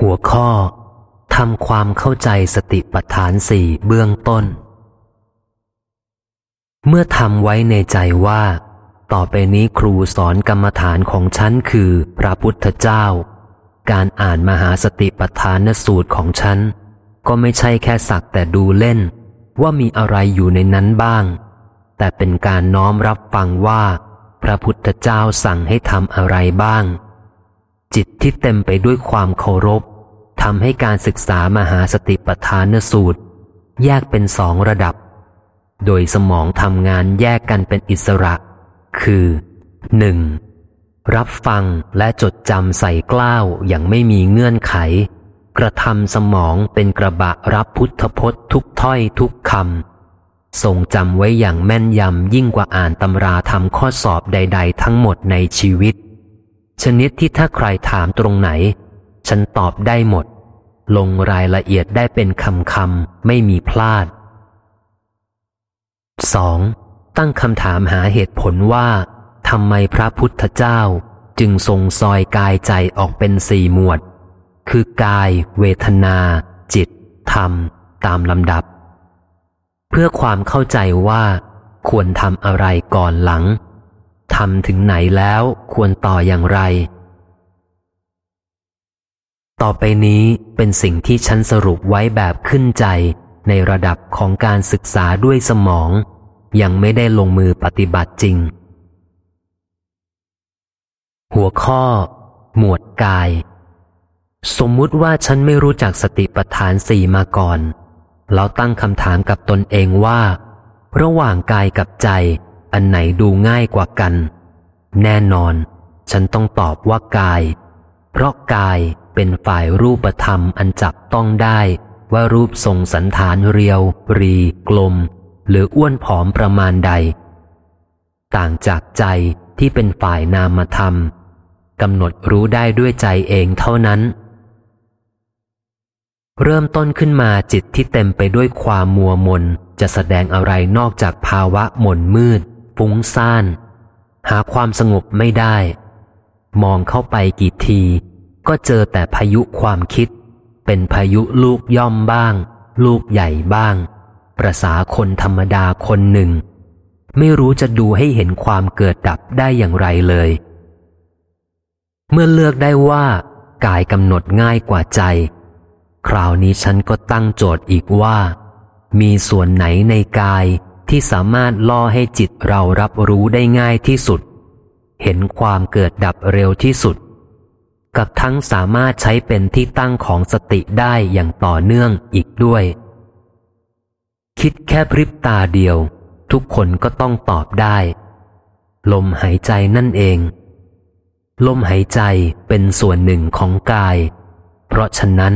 หัวข้อทำความเข้าใจสติปัฏฐานสี่เบื้องต้น เมื่อทำไว้ในใจว่า ต่อไปนี้ครูสอนกรรมฐานของฉันคือพระพุทธเจ้า การอ่านมหาสติปัฏฐานสูตรของฉัน ก็ไม่ใช่แค่สักแต่ดูเล่น ว่ามีอะไรอยู่ในนั้นบ้าง แต่เป็นการน้อมรับฟังว่า พระพุทธเจ้าสั่งให้ทำอะไรบ้างจิตที่เต็มไปด้วยความเคารพ ทำให้การศึกษามหาสติปัฏฐานสูตร แยกเป็นสองระดับ โดยสมองทำงานแยกกันเป็นอิสระ คือ 1. รับฟังและจดจำใส่กล้าวอย่างไม่มีเงื่อนไข กระทำสมองเป็นกระบะรับพุทธพจน์ทุกถ้อยทุกคำทรงจำไว้อย่างแม่นยำยิ่งกว่าอ่านตำราทำข้อสอบใด ๆ ทั้งหมดในชีวิต ชนิดที่ถ้าใครถามตรงไหนฉันตอบได้หมด ลงรายละเอียดได้เป็นคำคำไม่มีพลาด 2. ตั้งคำถามหาเหตุผลว่าทำไมพระพุทธเจ้าจึงทรงซอยกายใจออกเป็นสี่หมวด คือกาย เวทนา จิต ธรรม ตามลำดับ เพื่อความเข้าใจว่าควรทำอะไรก่อนหลังทำถึงไหนแล้วควรต่ออย่างไร ต่อไปนี้เป็นสิ่งที่ฉันสรุปไว้แบบขึ้นใจ ในระดับของการศึกษาด้วยสมอง ยังไม่ได้ลงมือปฏิบัติจริง หัวข้อ หมวดกาย สมมุติว่าฉันไม่รู้จักสติปัฏฐานสี่มาก่อน แล้วตั้งคำถามกับตนเองว่า ระหว่างกายกับใจ อันไหนดูง่ายกว่ากัน แน่นอน ฉันต้องตอบว่ากาย เพราะกาย เป็นฝ่ายรูปธรรมอันจับต้องได้ว่ารูปทรงสันฐานเรียว รี กลม หรืออ้วนผอมประมาณใด ต่างจากใจที่เป็นฝ่ายนามธรรมกำหนดรู้ได้ด้วยใจเองเท่านั้น เริ่มต้นขึ้นมาจิตที่เต็มไปด้วยความมัวมน จะแสดงอะไรนอกจากภาวะหม่นมืด ฟุ้งซ่าน หาความสงบไม่ได้ มองเข้าไปกี่ที ก็เจอแต่พายุความคิด เป็นพายุลูกย่อมบ้าง ลูกใหญ่บ้าง ประษาคนธรรมดาคนหนึ่ง ไม่รู้จะดูให้เห็นความเกิดดับได้อย่างไรเลย เมื่อเลือกได้ว่ากายกำหนดง่ายกว่าใจ คราวนี้ฉันก็ตั้งโจทย์อีกว่า มีส่วนไหนในกายที่สามารถล่อให้จิตเรารับรู้ได้ง่ายที่สุด เห็นความเกิดดับเร็วที่สุด กับทั้งสามารถใช้เป็นที่ตั้งของสติได้อย่างต่อเนื่องอีกด้วย คิดแค่พริบตาเดียว ทุกคนก็ต้องตอบได้ ลมหายใจนั่นเอง ลมหายใจเป็นส่วนหนึ่งของกาย เพราะฉะนั้น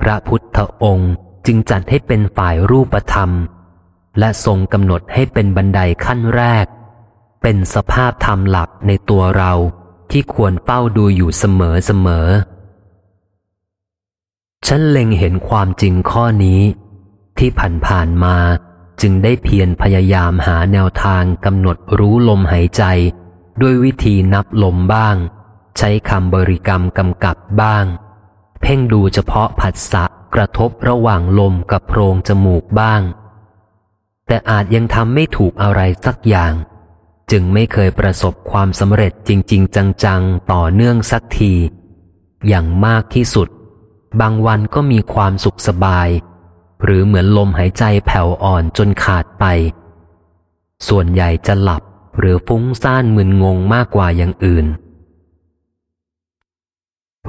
พระพุทธองค์จึงจัดให้เป็นฝ่ายรูปธรรม และทรงกำหนดให้เป็นบันไดขั้นแรก เป็นสภาพธรรมหลักในตัวเรา ที่ควรเป้าดูอยู่เสมอเสมอ ฉันเล็งเห็นความจริงข้อนี้ ที่ผ่านผ่านมาจึงได้เพียรพยายามหาแนวทางกำหนดรู้ลมหายใจ ด้วยวิธีนับลมบ้าง ใช้คำบริกรรมกำกับบ้าง เพ่งดูเฉพาะผัสสะกระทบระหว่างลมกับโพรงจมูกบ้าง แต่อาจยังทำไม่ถูกอะไรสักอย่าง จึงไม่เคยประสบความสำเร็จจริง ๆ จัง ๆ ต่อเนื่องสักที อย่างมากที่สุด บางวันก็มีความสุขสบาย หรือเหมือนลมหายใจแผ่วอ่อนจนขาดไป ส่วนใหญ่จะหลับหรือฟุ้งซ่านมึนงงมากกว่าอย่างอื่น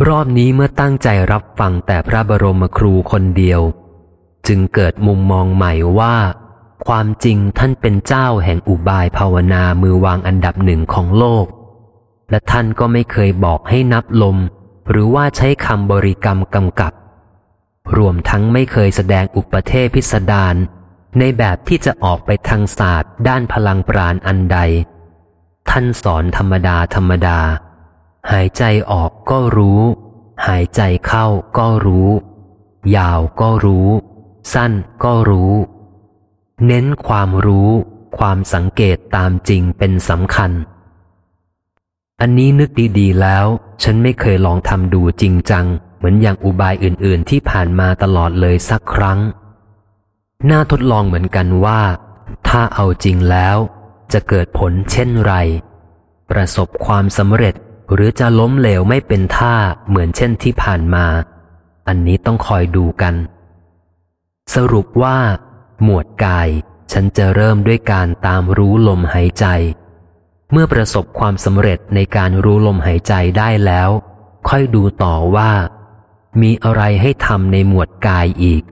รอบนี้เมื่อตั้งใจรับฟังแต่พระบรมครูคนเดียว จึงเกิดมุมมองใหม่ว่า ความจริงท่านเป็นเจ้าแห่งอุบายภาวนามือวางอันดับหนึ่งของโลก และท่านก็ไม่เคยบอกให้นับลม หรือว่าใช้คำบริกรรมกำกับ รวมทั้งไม่เคยแสดงอุปเทศพิสดารในแบบที่จะออกไปทางศาสตร์ ด้านพลังปราณอันใด ท่านสอนธรรมดาธรรมดา หายใจออกก็รู้ หายใจเข้าก็รู้ ยาวก็รู้ สั้นก็รู้ เน้นความรู้ ความสังเกตตามจริงเป็นสำคัญ อันนี้นึกดีๆแล้ว ฉันไม่เคยลองทำดูจริงจัง เหมือนอย่างอุบายอื่น ๆ ที่ผ่านมาตลอดเลยสักครั้ง น่าทดลองเหมือนกันว่า ถ้าเอาจริงแล้ว จะเกิดผลเช่นไร ประสบความสำเร็จหรือจะล้มเหลวไม่เป็นท่าเหมือนเช่นที่ผ่านมา อันนี้ต้องคอยดูกัน สรุปว่า หมวดกาย ฉันจะเริ่มด้วยการตามรู้ลมหายใจ เมื่อประสบความสำเร็จในการรู้ลมหายใจได้แล้ว ค่อยดูต่อว่า มีอะไรให้ทำในหมวดกายอีก